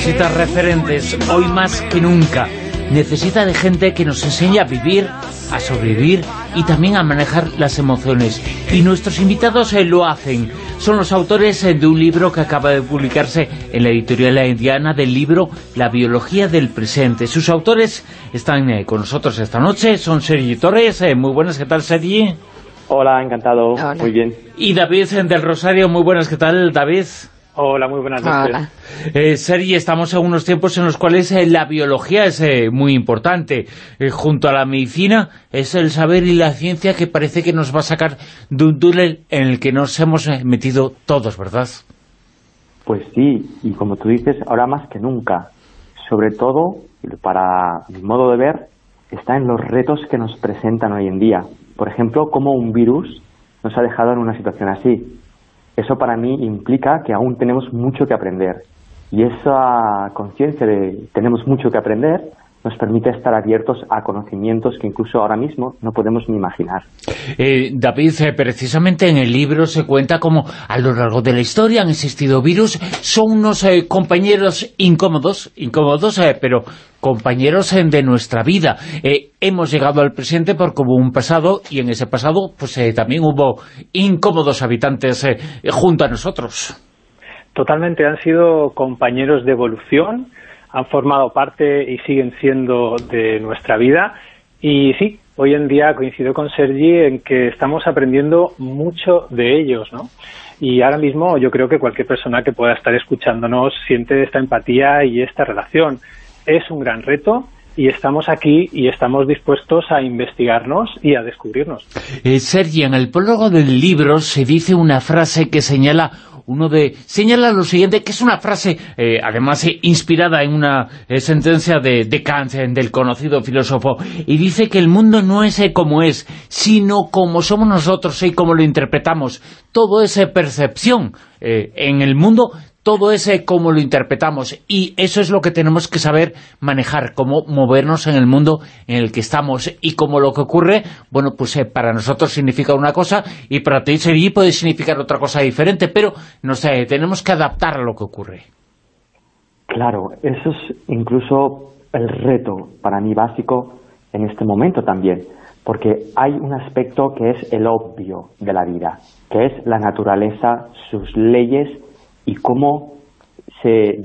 necesita referentes hoy más que nunca. Necesita de gente que nos enseñe a vivir, a sobrevivir y también a manejar las emociones. Y nuestros invitados eh, lo hacen. Son los autores eh, de un libro que acaba de publicarse en la editorial indiana del libro La biología del presente. Sus autores están eh, con nosotros esta noche, son Sergi Torres. muy buenas, ¿qué tal Sergi? Hola, encantado, muy bien. Y David del Rosario, muy buenas, ¿qué tal David? Hola, muy buenas noches. Eh, Sergi, estamos en unos tiempos en los cuales eh, la biología es eh, muy importante. Eh, junto a la medicina es el saber y la ciencia que parece que nos va a sacar de un túnel en el que nos hemos metido todos, ¿verdad? Pues sí, y como tú dices, ahora más que nunca. Sobre todo, para mi modo de ver, está en los retos que nos presentan hoy en día. Por ejemplo, cómo un virus nos ha dejado en una situación así eso para mí implica que aún tenemos mucho que aprender. Y esa conciencia de tenemos mucho que aprender nos permite estar abiertos a conocimientos que incluso ahora mismo no podemos ni imaginar. Eh, David, eh, precisamente en el libro se cuenta cómo a lo largo de la historia han existido virus, son unos eh, compañeros incómodos, incómodos, pero compañeros de nuestra vida. hemos llegado al presente porque hubo un pasado y en ese pasado pues también hubo incómodos habitantes junto a nosotros. Totalmente, han sido compañeros de evolución, han formado parte y siguen siendo de nuestra vida. Y sí, hoy en día coincido con Sergi en que estamos aprendiendo mucho de ellos, ¿no? Y ahora mismo yo creo que cualquier persona que pueda estar escuchándonos siente esta empatía y esta relación. Es un gran reto, y estamos aquí y estamos dispuestos a investigarnos y a descubrirnos. Eh, Sergi, en el prólogo del libro se dice una frase que señala uno de señala lo siguiente, que es una frase, eh, además eh, inspirada en una eh, sentencia de, de Kant, del conocido filósofo, y dice que el mundo no es como es, sino como somos nosotros y como lo interpretamos. Todo es percepción. en el mundo todo ese cómo lo interpretamos y eso es lo que tenemos que saber manejar, cómo movernos en el mundo en el que estamos y cómo lo que ocurre, bueno, pues eh, para nosotros significa una cosa y para ti puede significar otra cosa diferente, pero no sé, tenemos que adaptar a lo que ocurre. Claro, eso es incluso el reto para mí básico en este momento también, porque hay un aspecto que es el obvio de la vida, que es la naturaleza, sus leyes y cómo se,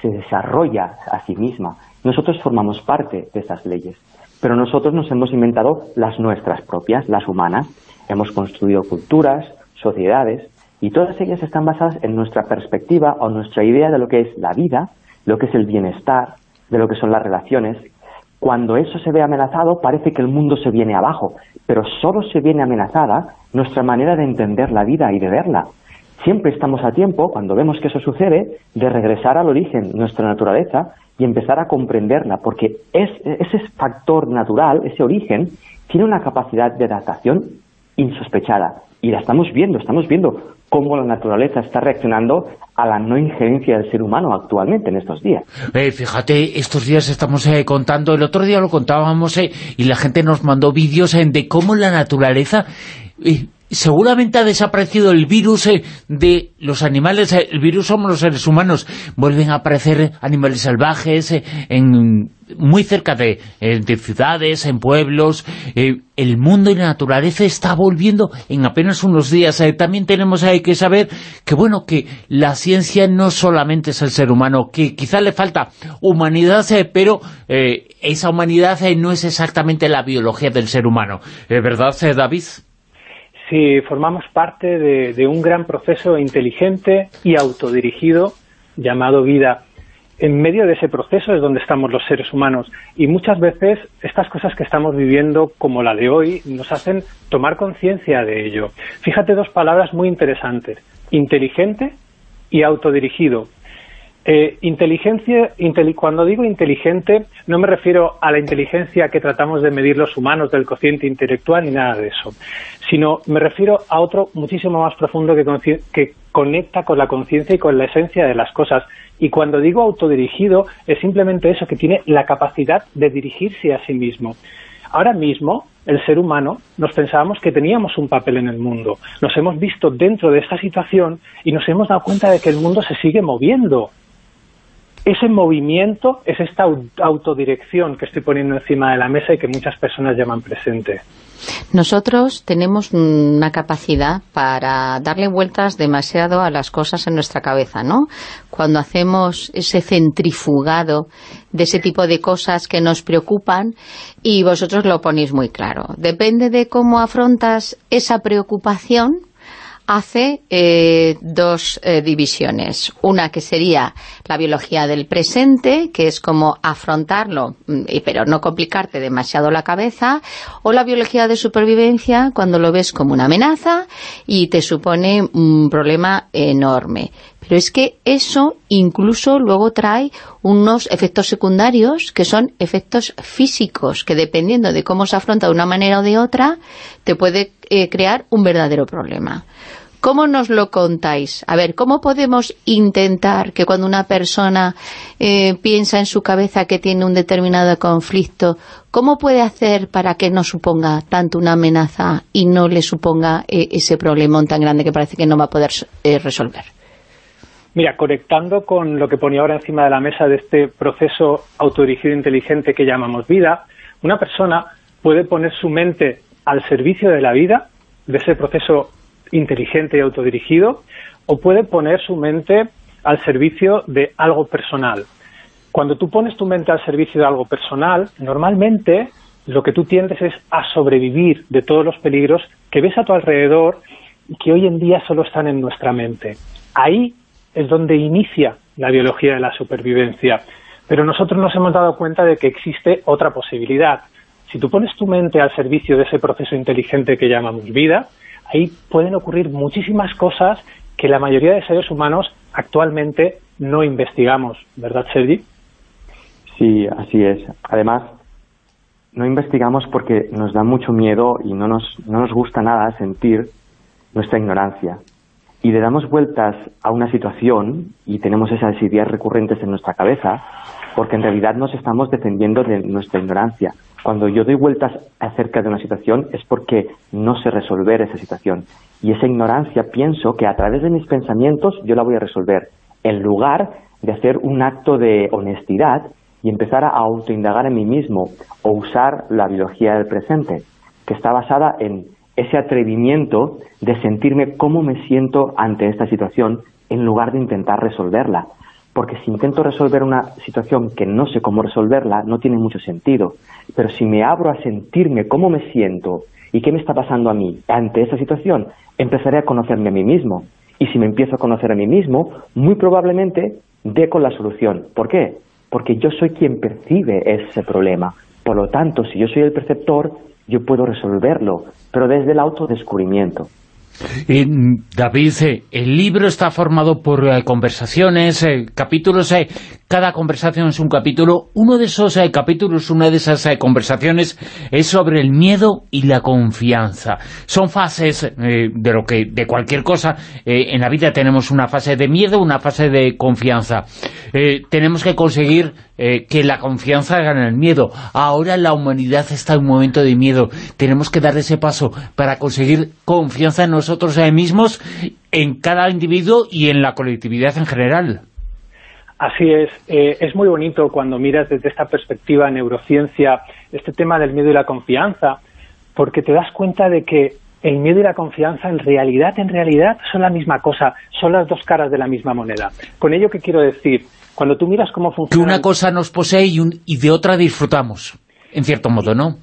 se, desarrolla a sí misma. Nosotros formamos parte de esas leyes, pero nosotros nos hemos inventado las nuestras propias, las humanas. Hemos construido culturas, sociedades, y todas ellas están basadas en nuestra perspectiva o nuestra idea de lo que es la vida, lo que es el bienestar, de lo que son las relaciones. Cuando eso se ve amenazado, parece que el mundo se viene abajo, pero solo se viene amenazada nuestra manera de entender la vida y de verla siempre estamos a tiempo, cuando vemos que eso sucede, de regresar al origen, nuestra naturaleza, y empezar a comprenderla, porque ese factor natural, ese origen, tiene una capacidad de adaptación insospechada. Y la estamos viendo, estamos viendo cómo la naturaleza está reaccionando a la no injerencia del ser humano actualmente en estos días. Eh, fíjate, estos días estamos eh, contando, el otro día lo contábamos eh, y la gente nos mandó vídeos de cómo la naturaleza seguramente ha desaparecido el virus eh, de los animales, eh, el virus somos los seres humanos, vuelven a aparecer animales salvajes eh, en muy cerca de, ciudades, en pueblos, el mundo y la naturaleza está volviendo en apenas unos días. también tenemos que saber que, bueno, que la ciencia no solamente es el ser humano, que quizá le falta humanidad, pero esa humanidad no es exactamente la biología del ser humano. ¿Verdad, David? Si formamos parte de, un gran proceso inteligente y autodirigido llamado vida. En medio de ese proceso es donde estamos los seres humanos y muchas veces estas cosas que estamos viviendo como la de hoy nos hacen tomar conciencia de ello. Fíjate dos palabras muy interesantes, inteligente y autodirigido. Eh, inteligencia, cuando digo inteligente, no me refiero a la inteligencia que tratamos de medir los humanos del cociente intelectual ni nada de eso, sino me refiero a otro muchísimo más profundo que conecta con la conciencia y con la esencia de las cosas. Y cuando digo autodirigido, es simplemente eso, que tiene la capacidad de dirigirse a sí mismo. Ahora mismo, el ser humano, nos pensábamos que teníamos un papel en el mundo. Nos hemos visto dentro de esta situación y nos hemos dado cuenta de que el mundo se sigue moviendo. Ese movimiento es esta autodirección que estoy poniendo encima de la mesa y que muchas personas llaman presente. Nosotros tenemos una capacidad para darle vueltas demasiado a las cosas en nuestra cabeza, ¿no? Cuando hacemos ese centrifugado de ese tipo de cosas que nos preocupan y vosotros lo ponéis muy claro. Depende de cómo afrontas esa preocupación, hace eh, dos eh, divisiones. Una que sería la biología del presente, que es como afrontarlo, mm, pero no complicarte demasiado la cabeza, o la biología de supervivencia, cuando lo ves como una amenaza y te supone un problema enorme. Pero es que eso incluso luego trae unos efectos secundarios que son efectos físicos, que dependiendo de cómo se afronta de una manera o de otra, te puede eh, crear un verdadero problema. ¿Cómo nos lo contáis? A ver, ¿cómo podemos intentar que cuando una persona eh, piensa en su cabeza que tiene un determinado conflicto, ¿cómo puede hacer para que no suponga tanto una amenaza y no le suponga eh, ese problemón tan grande que parece que no va a poder eh, resolver? Mira, conectando con lo que ponía ahora encima de la mesa de este proceso autodirigido inteligente que llamamos vida, una persona puede poner su mente al servicio de la vida, de ese proceso inteligente y autodirigido, o puede poner su mente al servicio de algo personal. Cuando tú pones tu mente al servicio de algo personal, normalmente lo que tú tiendes es a sobrevivir de todos los peligros que ves a tu alrededor y que hoy en día solo están en nuestra mente. Ahí es donde inicia la biología de la supervivencia. Pero nosotros nos hemos dado cuenta de que existe otra posibilidad. Si tú pones tu mente al servicio de ese proceso inteligente que llamamos vida, ahí pueden ocurrir muchísimas cosas que la mayoría de seres humanos actualmente no investigamos, ¿verdad, Sergi? Sí, así es. Además, no investigamos porque nos da mucho miedo y no nos, no nos gusta nada sentir nuestra ignorancia. Y le damos vueltas a una situación y tenemos esas ideas recurrentes en nuestra cabeza porque en realidad nos estamos defendiendo de nuestra ignorancia. Cuando yo doy vueltas acerca de una situación es porque no sé resolver esa situación. Y esa ignorancia pienso que a través de mis pensamientos yo la voy a resolver, en lugar de hacer un acto de honestidad y empezar a autoindagar en mí mismo o usar la biología del presente, que está basada en ese atrevimiento de sentirme cómo me siento ante esta situación en lugar de intentar resolverla porque si intento resolver una situación que no sé cómo resolverla, no tiene mucho sentido. Pero si me abro a sentirme cómo me siento y qué me está pasando a mí ante esa situación, empezaré a conocerme a mí mismo. Y si me empiezo a conocer a mí mismo, muy probablemente dé con la solución. ¿Por qué? Porque yo soy quien percibe ese problema. Por lo tanto, si yo soy el perceptor, yo puedo resolverlo, pero desde el autodescubrimiento. David, eh, el libro está formado por eh, conversaciones, eh, capítulos, cada conversación es un capítulo. Uno de esos capítulos, una de esas conversaciones es sobre el miedo y la confianza. Son fases de lo que de cualquier cosa. en la vida tenemos una fase de miedo, una fase de confianza. tenemos que conseguir que la confianza gane el miedo. Ahora la humanidad está en un momento de miedo. Tenemos que dar ese paso para conseguir confianza en nosotros mismos, en cada individuo y en la colectividad en general. Así es, eh, es muy bonito cuando miras desde esta perspectiva neurociencia este tema del miedo y la confianza, porque te das cuenta de que el miedo y la confianza en realidad, en realidad son la misma cosa, son las dos caras de la misma moneda. Con ello, ¿qué quiero decir? Cuando tú miras cómo funciona... Que una cosa nos posee y, y de otra disfrutamos, en cierto modo, ¿no?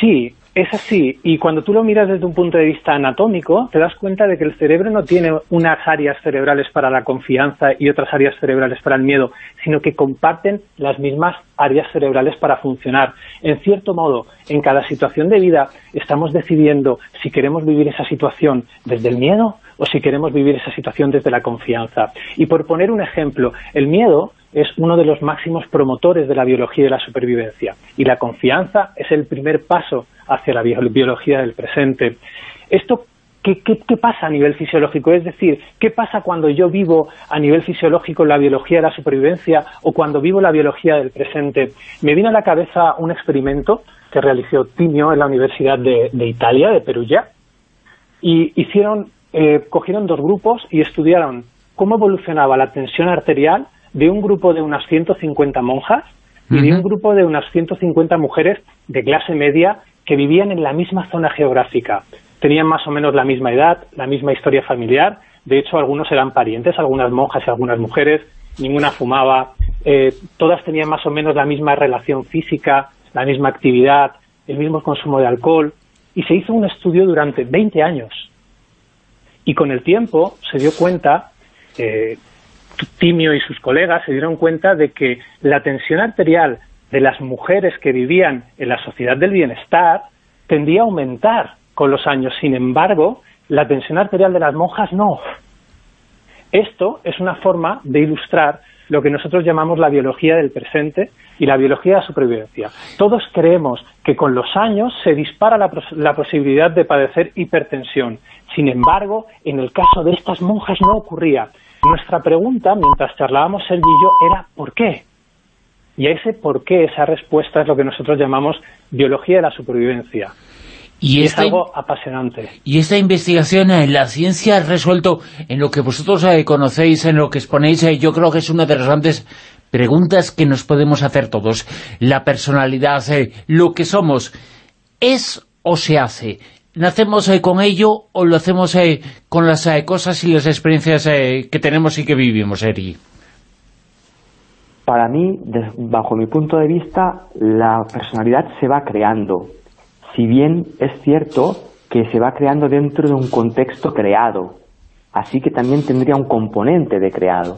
Sí, es así, y cuando tú lo miras desde un punto de vista anatómico, te das cuenta de que el cerebro no tiene unas áreas cerebrales para la confianza y otras áreas cerebrales para el miedo, sino que comparten las mismas áreas cerebrales para funcionar. En cierto modo, en cada situación de vida estamos decidiendo si queremos vivir esa situación desde el miedo o si queremos vivir esa situación desde la confianza. Y por poner un ejemplo, el miedo es uno de los máximos promotores de la biología de la supervivencia y la confianza es el primer paso hacia la biología del presente. Esto ¿qué, qué, pasa a nivel fisiológico? Es decir, ¿qué pasa cuando yo vivo a nivel fisiológico la biología de la supervivencia o cuando vivo la biología del presente? Me vino a la cabeza un experimento que realizó Timio en la Universidad de, Italia, de Perugia, y hicieron, eh, cogieron dos grupos y estudiaron cómo evolucionaba la tensión arterial de un grupo de unas 150 monjas y de un grupo de unas 150 mujeres de clase media que vivían en la misma zona geográfica. Tenían más o menos la misma edad, la misma historia familiar, de hecho algunos eran parientes, algunas monjas y algunas mujeres, ninguna fumaba, eh, todas tenían más o menos la misma relación física, la misma actividad, el mismo consumo de alcohol, y se hizo un estudio durante 20 años. Y con el tiempo se dio cuenta, eh, Timio y sus colegas se dieron cuenta de que la tensión arterial de las mujeres que vivían en la sociedad del bienestar tendía a aumentar con los años. Sin embargo, la tensión arterial de las monjas no. Esto es una forma de ilustrar lo que nosotros llamamos la biología del presente y la biología de la supervivencia. Todos creemos que con los años se dispara la, posibilidad de padecer hipertensión. Sin embargo, en el caso de estas monjas no ocurría. Nuestra pregunta, mientras charlábamos Sergio y yo, era ¿por qué? Y ese por qué, esa respuesta es lo que nosotros llamamos biología de la supervivencia. Y, es algo apasionante. Y esta investigación en la ciencia ha resuelto, en lo que vosotros eh, conocéis, en lo que exponéis, eh, yo creo que es una de las grandes preguntas que nos podemos hacer todos. La personalidad, eh, lo que somos, ¿es o se hace? ¿Nacemos con ello o lo hacemos con las cosas y las experiencias que tenemos y que vivimos, Eri? Para mí, bajo mi punto de vista, la personalidad se va creando. Si bien es cierto que se va creando dentro de un contexto creado, así que también tendría un componente de creado.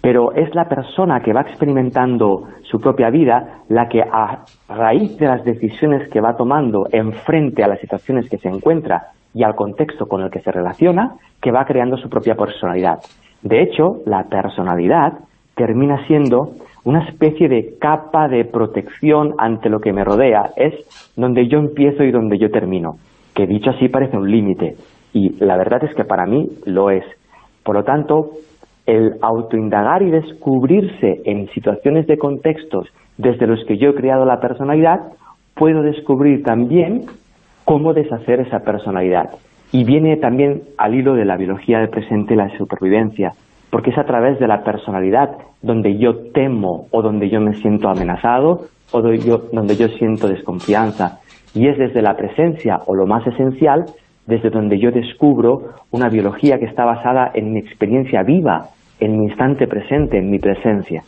Pero es la persona que va experimentando su propia vida la que a raíz de las decisiones que va tomando en frente a las situaciones que se encuentra y al contexto con el que se relaciona, que va creando su propia personalidad. De hecho, la personalidad termina siendo una especie de capa de protección ante lo que me rodea. Es donde yo empiezo y donde yo termino, que dicho así parece un límite. Y la verdad es que para mí lo es. Por lo tanto, el autoindagar y descubrirse en situaciones de contextos desde los que yo he creado la personalidad, puedo descubrir también cómo deshacer esa personalidad. Y viene también al hilo de la biología del presente y la supervivencia porque es a través de la personalidad donde yo temo o donde yo me siento amenazado o donde yo, donde yo siento desconfianza. Y es desde la presencia o lo más esencial, desde donde yo descubro una biología que está basada en mi experiencia viva, en mi instante presente, en mi presencia.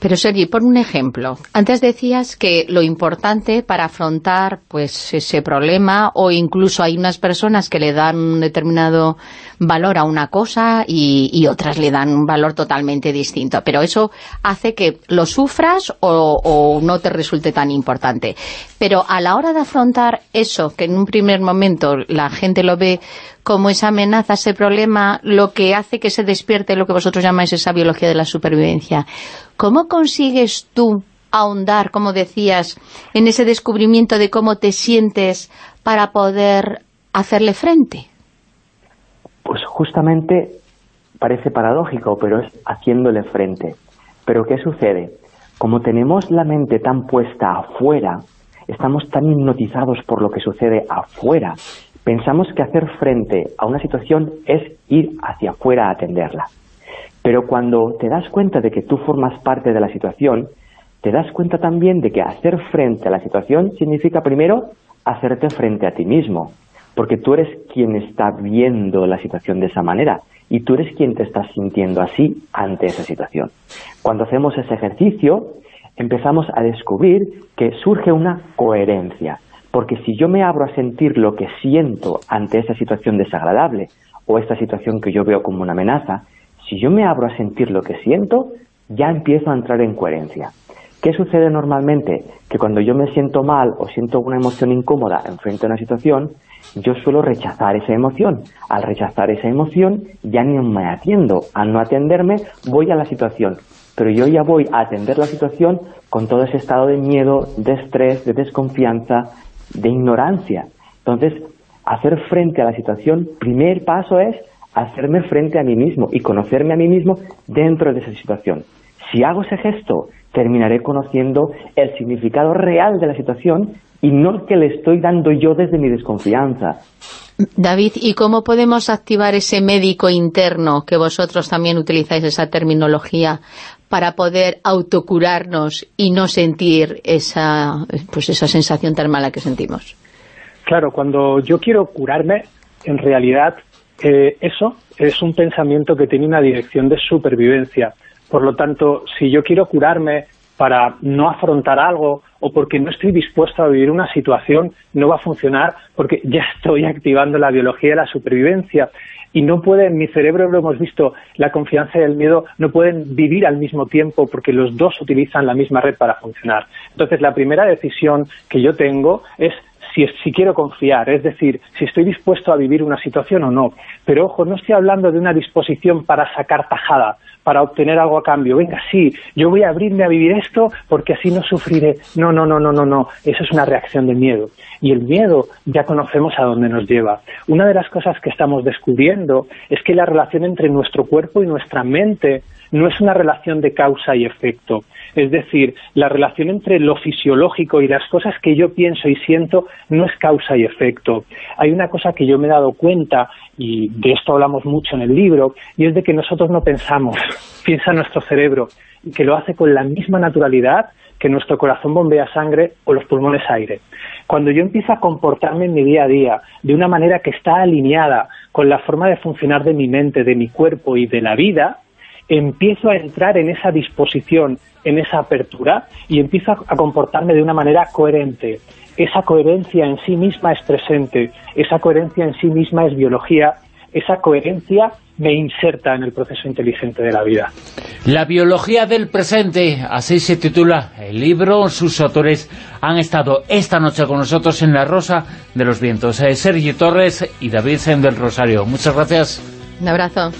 Pero Sergi, por un ejemplo, antes decías que lo importante para afrontar pues ese problema o incluso hay unas personas que le dan un determinado valor a una cosa y, otras le dan un valor totalmente distinto, pero eso hace que lo sufras o, o no te resulte tan importante. Pero a la hora de afrontar eso, que en un primer momento la gente lo ve como esa amenaza, ese problema, lo que hace que se despierte lo que vosotros llamáis esa biología de la supervivencia. ¿Cómo consigues tú ahondar, como decías, en ese descubrimiento de cómo te sientes para poder hacerle frente? Pues justamente parece paradójico, pero es haciéndole frente. Pero ¿qué sucede? Como tenemos la mente tan puesta afuera, estamos tan hipnotizados por lo que sucede afuera pensamos que hacer frente a una situación es ir hacia afuera a atenderla. Pero cuando te das cuenta de que tú formas parte de la situación, te das cuenta también de que hacer frente a la situación significa primero hacerte frente a ti mismo, porque tú eres quien está viendo la situación de esa manera y tú eres quien te estás sintiendo así ante esa situación. Cuando hacemos ese ejercicio, empezamos a descubrir que surge una coherencia porque si yo me abro a sentir lo que siento ante esa situación desagradable o esta situación que yo veo como una amenaza, si yo me abro a sentir lo que siento, ya empiezo a entrar en coherencia. ¿Qué sucede normalmente? Que cuando yo me siento mal o siento una emoción incómoda en frente a una situación, yo suelo rechazar esa emoción. Al rechazar esa emoción, ya ni me atiendo. Al no atenderme, voy a la situación. Pero yo ya voy a atender la situación con todo ese estado de miedo, de estrés, de desconfianza, de ignorancia. Entonces, hacer frente a la situación, primer paso es hacerme frente a mí mismo y conocerme a mí mismo dentro de esa situación. Si hago ese gesto, terminaré conociendo el significado real de la situación y no el que le estoy dando yo desde mi desconfianza. David, ¿y cómo podemos activar ese médico interno, que vosotros también utilizáis esa terminología, para poder autocurarnos y no sentir esa, pues esa sensación tan mala que sentimos? Claro, cuando yo quiero curarme, en realidad eh, eso es un pensamiento que tiene una dirección de supervivencia. Por lo tanto, si yo quiero curarme para no afrontar algo o porque no estoy dispuesto a vivir una situación, no va a funcionar porque ya estoy activando la biología de la supervivencia y no pueden, mi cerebro lo hemos visto, la confianza y el miedo no pueden vivir al mismo tiempo porque los dos utilizan la misma red para funcionar. Entonces, la primera decisión que yo tengo es si, si, quiero confiar, es decir, si estoy dispuesto a vivir una situación o no. Pero ojo, no estoy hablando de una disposición para sacar tajada, para obtener algo a cambio. Venga, sí, yo voy a abrirme a vivir esto porque así no sufriré. No, no, no, no, no, no. Eso es una reacción de miedo. Y el miedo ya conocemos a dónde nos lleva. Una de las cosas que estamos descubriendo es que la relación entre nuestro cuerpo y nuestra mente no es una relación de causa y efecto. Es decir, la relación entre lo fisiológico y las cosas que yo pienso y siento no es causa y efecto. Hay una cosa que yo me he dado cuenta, y de esto hablamos mucho en el libro, y es de que nosotros no pensamos, piensa nuestro cerebro, y que lo hace con la misma naturalidad que nuestro corazón bombea sangre o los pulmones aire. Cuando yo empiezo a comportarme en mi día a día de una manera que está alineada con la forma de funcionar de mi mente, de mi cuerpo y de la vida, empiezo a entrar en esa disposición, en esa apertura y empiezo a comportarme de una manera coherente. Esa coherencia en sí misma es presente, esa coherencia en sí misma es biología, esa coherencia me inserta en el proceso inteligente de la vida. La biología del presente, así se titula el libro. Sus autores han estado esta noche con nosotros en La Rosa de los Vientos. Eh, Sergio Torres y David Sen del Rosario. Muchas gracias. Un abrazo.